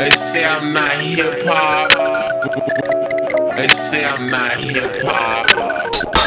They say I'm not hip hop. They say I'm not hip hop.